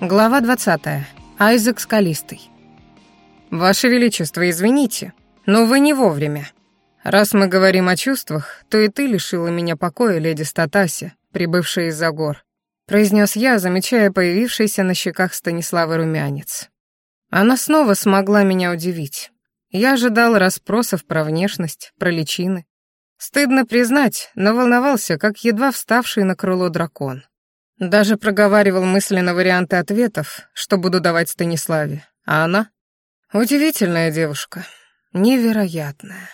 Глава 20. Айзек Скалистый. «Ваше Величество, извините, но вы не вовремя. Раз мы говорим о чувствах, то и ты лишила меня покоя, леди Статаси, прибывшая из-за гор», произнес я, замечая появившийся на щеках Станиславы румянец. Она снова смогла меня удивить. Я ожидал расспросов про внешность, про личины. Стыдно признать, но волновался, как едва вставший на крыло дракон. Даже проговаривал мысленно варианты ответов, что буду давать Станиславе. А она? Удивительная девушка. Невероятная.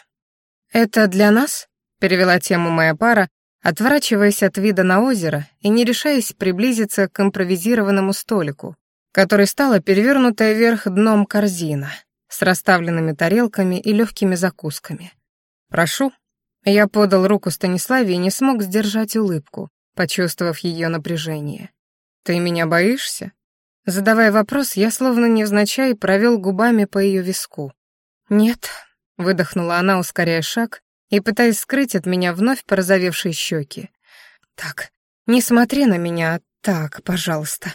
«Это для нас?» — перевела тему моя пара, отворачиваясь от вида на озеро и не решаясь приблизиться к импровизированному столику, который стала перевернутая вверх дном корзина с расставленными тарелками и легкими закусками. «Прошу». Я подал руку Станиславе и не смог сдержать улыбку, почувствовав ее напряжение. «Ты меня боишься?» Задавая вопрос, я словно невзначай провел губами по ее виску. «Нет», — выдохнула она, ускоряя шаг и пытаясь скрыть от меня вновь порозовевшие щеки. «Так, не смотри на меня так, пожалуйста».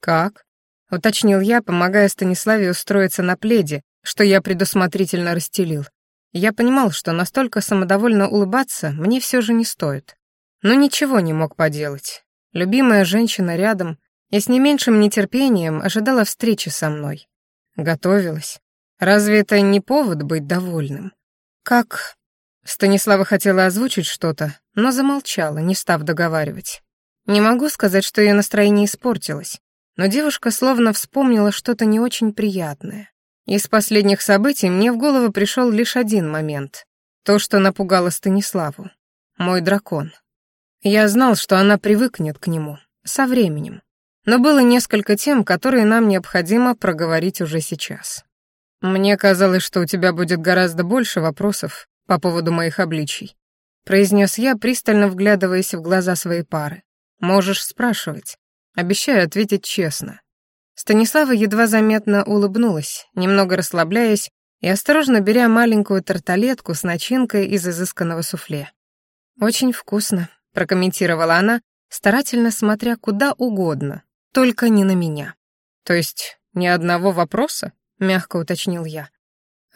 «Как?» — уточнил я, помогая Станиславе устроиться на пледе, что я предусмотрительно расстелил. Я понимал, что настолько самодовольно улыбаться мне все же не стоит но ничего не мог поделать. Любимая женщина рядом и с не меньшим нетерпением ожидала встречи со мной. Готовилась. Разве это не повод быть довольным? Как... Станислава хотела озвучить что-то, но замолчала, не став договаривать. Не могу сказать, что ее настроение испортилось, но девушка словно вспомнила что-то не очень приятное. Из последних событий мне в голову пришел лишь один момент. То, что напугало Станиславу. Мой дракон. Я знал, что она привыкнет к нему, со временем. Но было несколько тем, которые нам необходимо проговорить уже сейчас. Мне казалось, что у тебя будет гораздо больше вопросов по поводу моих обличий. Произнес я, пристально вглядываясь в глаза своей пары. Можешь спрашивать. Обещаю ответить честно. Станислава едва заметно улыбнулась, немного расслабляясь и осторожно беря маленькую тарталетку с начинкой из изысканного суфле. «Очень вкусно», прокомментировала она, старательно смотря куда угодно, только не на меня. То есть ни одного вопроса? мягко уточнил я.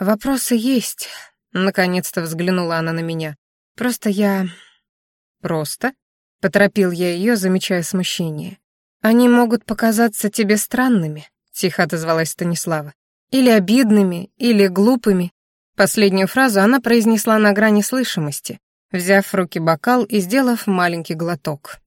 Вопросы есть, наконец-то взглянула она на меня. Просто я Просто? поторопил я ее, замечая смущение. Они могут показаться тебе странными, тихо отозвалась Станислава. Или обидными, или глупыми. Последнюю фразу она произнесла на грани слышимости, взяв в руки бокал и сделав маленький глоток.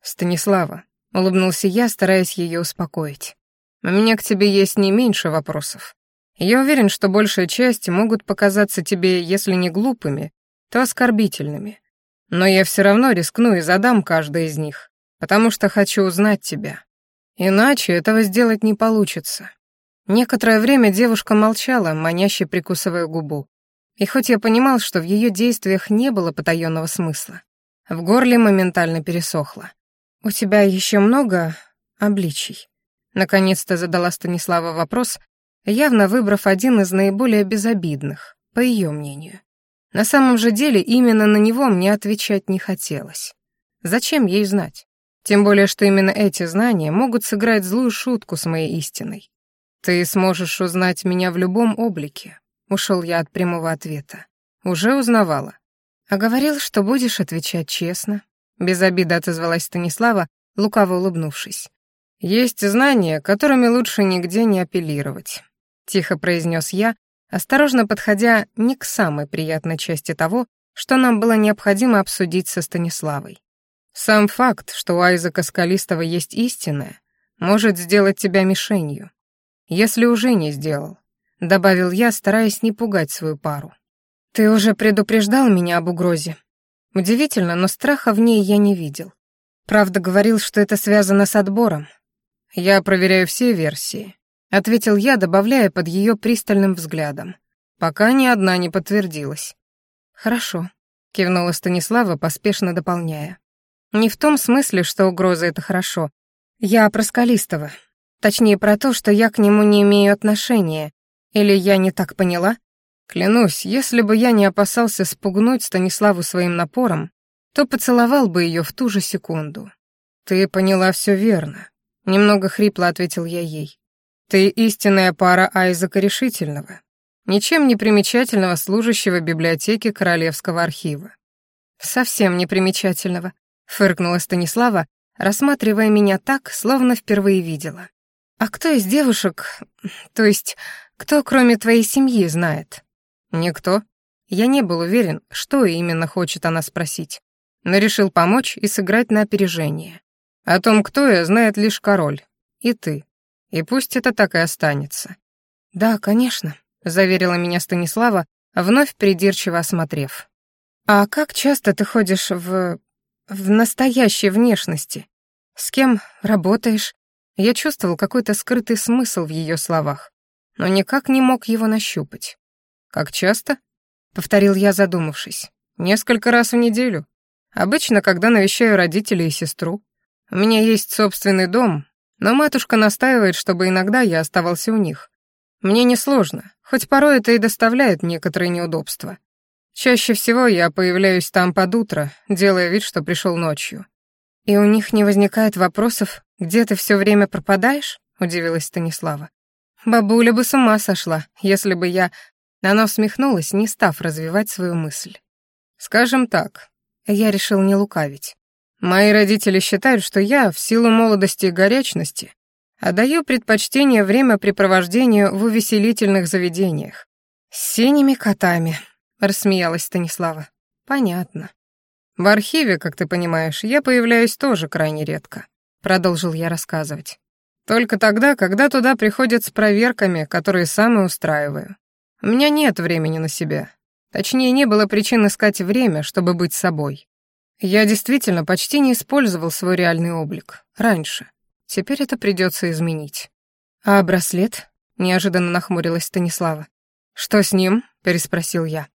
«Станислава», — улыбнулся я, стараясь ее успокоить. «У меня к тебе есть не меньше вопросов. Я уверен, что большая часть могут показаться тебе, если не глупыми, то оскорбительными. Но я все равно рискну и задам каждый из них, потому что хочу узнать тебя. Иначе этого сделать не получится». Некоторое время девушка молчала, маняще прикусывая губу. И хоть я понимал, что в ее действиях не было потаенного смысла, в горле моментально пересохло. «У тебя еще много обличий?» Наконец-то задала Станислава вопрос, явно выбрав один из наиболее безобидных, по ее мнению. На самом же деле именно на него мне отвечать не хотелось. Зачем ей знать? Тем более, что именно эти знания могут сыграть злую шутку с моей истиной. Ты сможешь узнать меня в любом облике, Ушел я от прямого ответа. Уже узнавала. А говорил, что будешь отвечать честно. Без обиды отозвалась Станислава, лукаво улыбнувшись. Есть знания, которыми лучше нигде не апеллировать. Тихо произнес я, осторожно подходя не к самой приятной части того, что нам было необходимо обсудить со Станиславой. Сам факт, что у Айзека Скалистого есть истинное, может сделать тебя мишенью. Если уже не сделал, — добавил я, стараясь не пугать свою пару. «Ты уже предупреждал меня об угрозе. Удивительно, но страха в ней я не видел. Правда, говорил, что это связано с отбором. Я проверяю все версии», — ответил я, добавляя под ее пристальным взглядом. «Пока ни одна не подтвердилась». «Хорошо», — кивнула Станислава, поспешно дополняя. «Не в том смысле, что угроза — это хорошо. Я про Скалистого. Точнее, про то, что я к нему не имею отношения, или я не так поняла? Клянусь, если бы я не опасался спугнуть Станиславу своим напором, то поцеловал бы ее в ту же секунду. Ты поняла все верно. Немного хрипло ответил я ей. Ты истинная пара Айзека Решительного, ничем не примечательного служащего библиотеки Королевского архива. Совсем не примечательного, фыркнула Станислава, рассматривая меня так, словно впервые видела. А кто из девушек, то есть кто, кроме твоей семьи, знает? Никто. Я не был уверен, что именно хочет она спросить, но решил помочь и сыграть на опережение. О том, кто я, знает лишь король. И ты. И пусть это так и останется. Да, конечно, заверила меня Станислава, вновь придирчиво осмотрев. А как часто ты ходишь в... в настоящей внешности? С кем работаешь? Я чувствовал какой-то скрытый смысл в ее словах, но никак не мог его нащупать. Как часто? повторил я, задумавшись. Несколько раз в неделю. Обычно, когда навещаю родителей и сестру. У меня есть собственный дом, но матушка настаивает, чтобы иногда я оставался у них. Мне несложно, хоть порой это и доставляет некоторые неудобства. Чаще всего я появляюсь там под утро, делая вид, что пришел ночью. И у них не возникает вопросов, где ты все время пропадаешь? удивилась Станислава. Бабуля бы с ума сошла, если бы я она усмехнулась, не став развивать свою мысль. «Скажем так, я решил не лукавить. Мои родители считают, что я, в силу молодости и горячности, отдаю предпочтение времяпрепровождению в увеселительных заведениях. С синими котами», — рассмеялась Станислава. «Понятно. В архиве, как ты понимаешь, я появляюсь тоже крайне редко», — продолжил я рассказывать. «Только тогда, когда туда приходят с проверками, которые сам и устраиваю. У меня нет времени на себя. Точнее, не было причин искать время, чтобы быть собой. Я действительно почти не использовал свой реальный облик. Раньше. Теперь это придется изменить. А браслет? Неожиданно нахмурилась Станислава. Что с ним? Переспросил я.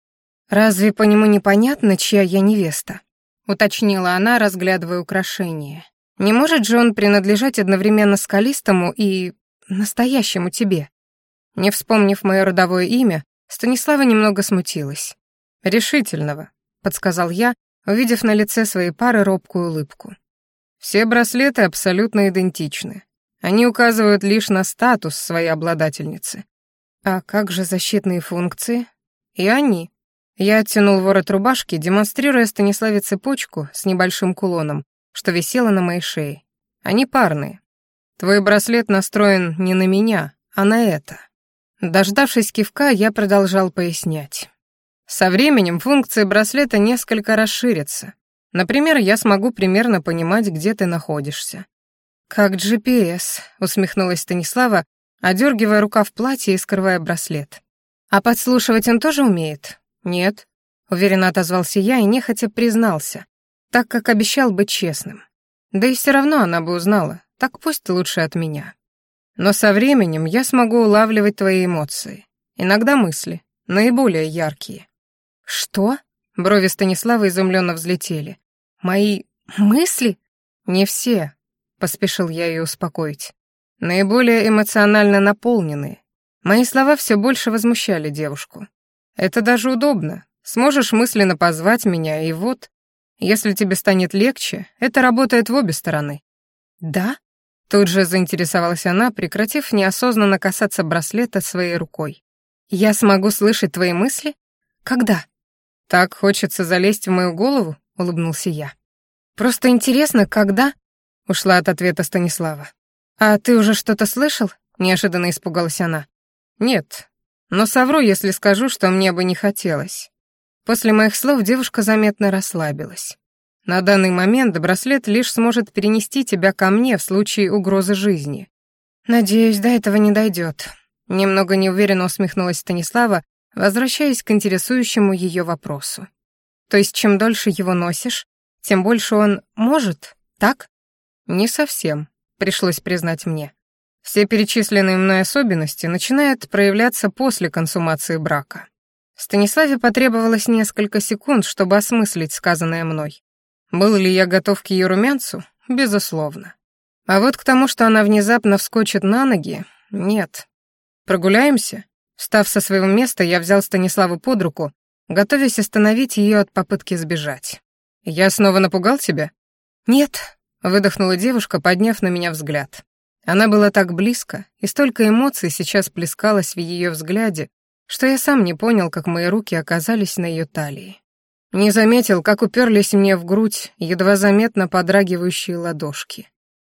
Разве по нему непонятно, чья я невеста? Уточнила она, разглядывая украшение. Не может же он принадлежать одновременно скалистому и настоящему тебе? Не вспомнив мое родовое имя, Станислава немного смутилась. «Решительного», — подсказал я, увидев на лице своей пары робкую улыбку. «Все браслеты абсолютно идентичны. Они указывают лишь на статус своей обладательницы. А как же защитные функции? И они. Я оттянул ворот рубашки, демонстрируя Станиславе цепочку с небольшим кулоном, что висело на моей шее. Они парные. Твой браслет настроен не на меня, а на это. Дождавшись кивка, я продолжал пояснять. Со временем функции браслета несколько расширятся. Например, я смогу примерно понимать, где ты находишься. «Как GPS», — усмехнулась Станислава, одергивая рукав платья и скрывая браслет. «А подслушивать он тоже умеет?» «Нет», — уверенно отозвался я и нехотя признался, так как обещал быть честным. Да и все равно она бы узнала, так пусть лучше от меня. Но со временем я смогу улавливать твои эмоции. Иногда мысли, наиболее яркие. Что? Брови Станислава изумленно взлетели. Мои мысли? Не все, поспешил я ее успокоить. Наиболее эмоционально наполненные. Мои слова все больше возмущали девушку. Это даже удобно. Сможешь мысленно позвать меня, и вот, если тебе станет легче, это работает в обе стороны. Да? Тут же заинтересовалась она, прекратив неосознанно касаться браслета своей рукой. «Я смогу слышать твои мысли? Когда?» «Так хочется залезть в мою голову?» — улыбнулся я. «Просто интересно, когда?» — ушла от ответа Станислава. «А ты уже что-то слышал?» — неожиданно испугалась она. «Нет, но совру, если скажу, что мне бы не хотелось». После моих слов девушка заметно расслабилась. На данный момент браслет лишь сможет перенести тебя ко мне в случае угрозы жизни. Надеюсь, до этого не дойдет. Немного неуверенно усмехнулась Станислава, возвращаясь к интересующему ее вопросу. То есть чем дольше его носишь, тем больше он может, так? Не совсем, пришлось признать мне. Все перечисленные мной особенности начинают проявляться после консумации брака. Станиславе потребовалось несколько секунд, чтобы осмыслить сказанное мной. Был ли я готов к ее румянцу? Безусловно. А вот к тому, что она внезапно вскочит на ноги, нет. Прогуляемся? Встав со своего места, я взял Станиславу под руку, готовясь остановить ее от попытки сбежать. «Я снова напугал тебя?» «Нет», — выдохнула девушка, подняв на меня взгляд. Она была так близко, и столько эмоций сейчас плескалось в ее взгляде, что я сам не понял, как мои руки оказались на ее талии. Не заметил, как уперлись мне в грудь едва заметно подрагивающие ладошки.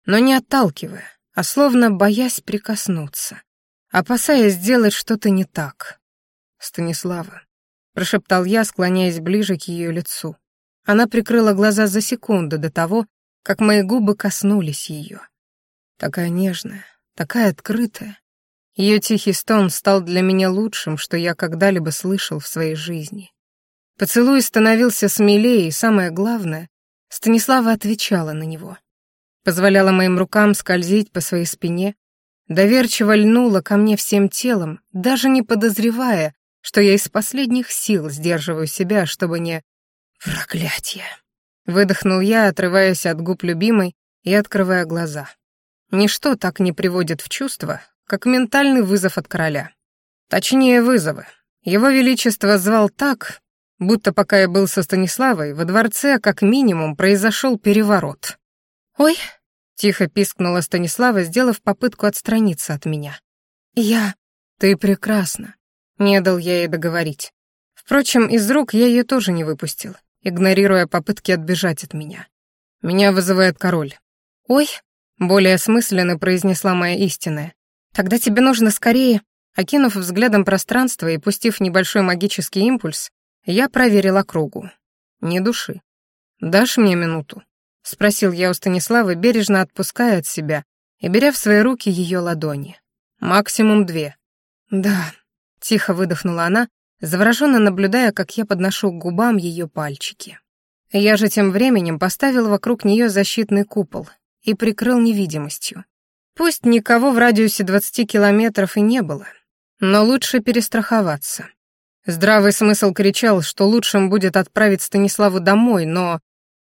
Но не отталкивая, а словно боясь прикоснуться, опасаясь сделать что-то не так. «Станислава», — прошептал я, склоняясь ближе к ее лицу. Она прикрыла глаза за секунду до того, как мои губы коснулись ее. Такая нежная, такая открытая. Ее тихий стон стал для меня лучшим, что я когда-либо слышал в своей жизни. Поцелуй становился смелее, и самое главное, Станислава отвечала на него. Позволяла моим рукам скользить по своей спине, доверчиво льнула ко мне всем телом, даже не подозревая, что я из последних сил сдерживаю себя, чтобы не... Проклятье! Выдохнул я, отрываясь от губ любимой и открывая глаза. Ничто так не приводит в чувство, как ментальный вызов от короля. Точнее, вызовы. Его Величество звал так, будто пока я был со Станиславой, во дворце как минимум произошел переворот. «Ой!» — тихо пискнула Станислава, сделав попытку отстраниться от меня. «Я...» «Ты прекрасна», — не дал я ей договорить. Впрочем, из рук я ее тоже не выпустил, игнорируя попытки отбежать от меня. Меня вызывает король. «Ой!» — более осмысленно произнесла моя истинная. Тогда тебе нужно скорее...» Окинув взглядом пространство и пустив небольшой магический импульс, я проверил округу. Ни души. «Дашь мне минуту?» — спросил я у Станиславы, бережно отпуская от себя и беря в свои руки ее ладони. «Максимум две». «Да», — тихо выдохнула она, завороженно наблюдая, как я подношу к губам ее пальчики. Я же тем временем поставил вокруг нее защитный купол и прикрыл невидимостью. Пусть никого в радиусе 20 километров и не было, но лучше перестраховаться. Здравый смысл кричал, что лучшим будет отправить Станиславу домой, но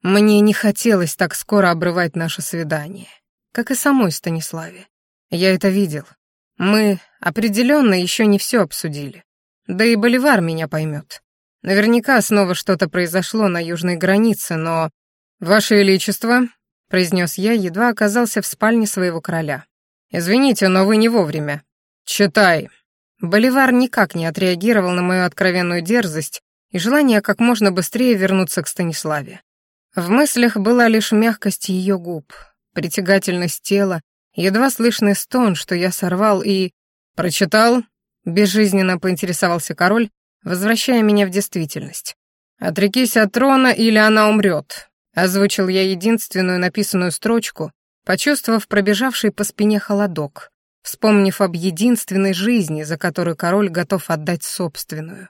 мне не хотелось так скоро обрывать наше свидание, как и самой Станиславе. Я это видел. Мы определенно еще не все обсудили. Да и Боливар меня поймет. Наверняка снова что-то произошло на южной границе, но... Ваше Величество, произнес я, едва оказался в спальне своего короля. «Извините, но вы не вовремя. Читай». Боливар никак не отреагировал на мою откровенную дерзость и желание как можно быстрее вернуться к Станиславе. В мыслях была лишь мягкость ее губ, притягательность тела, едва слышный стон, что я сорвал и... «Прочитал?» — безжизненно поинтересовался король, возвращая меня в действительность. «Отрекись от трона, или она умрет. Озвучил я единственную написанную строчку, почувствовав пробежавший по спине холодок, вспомнив об единственной жизни, за которую король готов отдать собственную.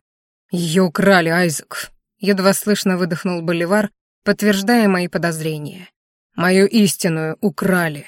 «Ее украли, Айзек!» — едва слышно выдохнул Боливар, подтверждая мои подозрения. «Мою истинную украли!»